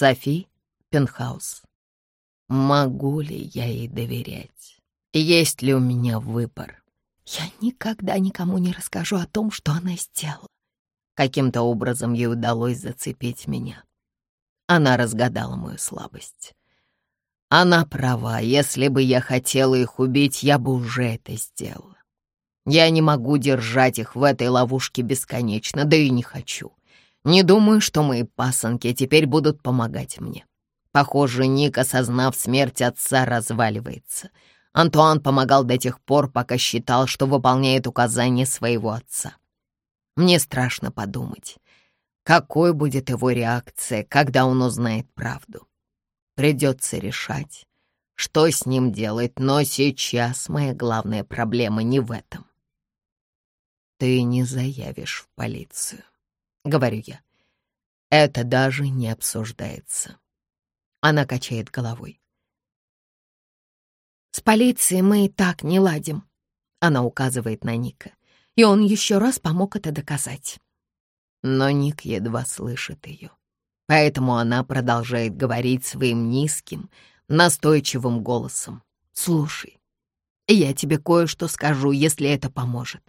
Софи Пентхаус. Могу ли я ей доверять? Есть ли у меня выбор? Я никогда никому не расскажу о том, что она сделала. Каким-то образом ей удалось зацепить меня. Она разгадала мою слабость. Она права, если бы я хотела их убить, я бы уже это сделала. Я не могу держать их в этой ловушке бесконечно, да и не хочу. Не думаю, что мои пасынки теперь будут помогать мне. Похоже, Ник, осознав смерть отца, разваливается. Антуан помогал до тех пор, пока считал, что выполняет указания своего отца. Мне страшно подумать, какой будет его реакция, когда он узнает правду. Придется решать, что с ним делать, но сейчас моя главная проблема не в этом. Ты не заявишь в полицию, говорю я. Это даже не обсуждается. Она качает головой. С полицией мы и так не ладим. Она указывает на Ника, и он еще раз помог это доказать. Но Ник едва слышит ее. Поэтому она продолжает говорить своим низким, настойчивым голосом. «Слушай, я тебе кое-что скажу, если это поможет.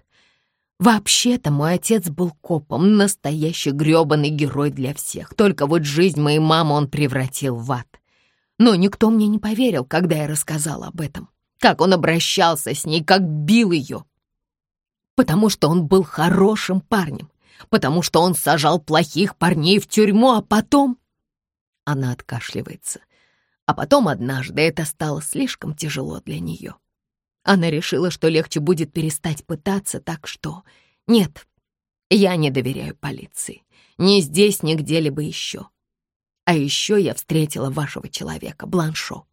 Вообще-то мой отец был копом, настоящий грёбаный герой для всех. Только вот жизнь моей мамы он превратил в ад. Но никто мне не поверил, когда я рассказала об этом. Как он обращался с ней, как бил ее. Потому что он был хорошим парнем потому что он сажал плохих парней в тюрьму, а потом...» Она откашливается. А потом однажды это стало слишком тяжело для нее. Она решила, что легче будет перестать пытаться, так что... Нет, я не доверяю полиции. Ни здесь, ни где-либо еще. А еще я встретила вашего человека, Бланшо.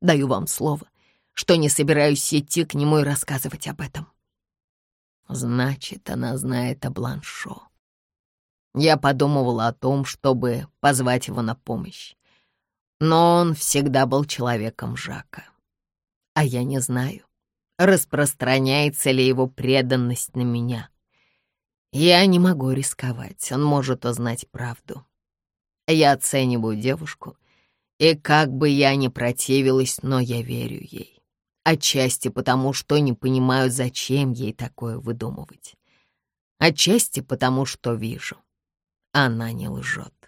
Даю вам слово, что не собираюсь идти к нему и рассказывать об этом. Значит, она знает о Бланшо. Я подумывала о том, чтобы позвать его на помощь. Но он всегда был человеком Жака. А я не знаю, распространяется ли его преданность на меня. Я не могу рисковать, он может узнать правду. Я оцениваю девушку, и как бы я ни противилась, но я верю ей. Отчасти потому, что не понимаю, зачем ей такое выдумывать. Отчасти потому, что вижу. Она не лжет.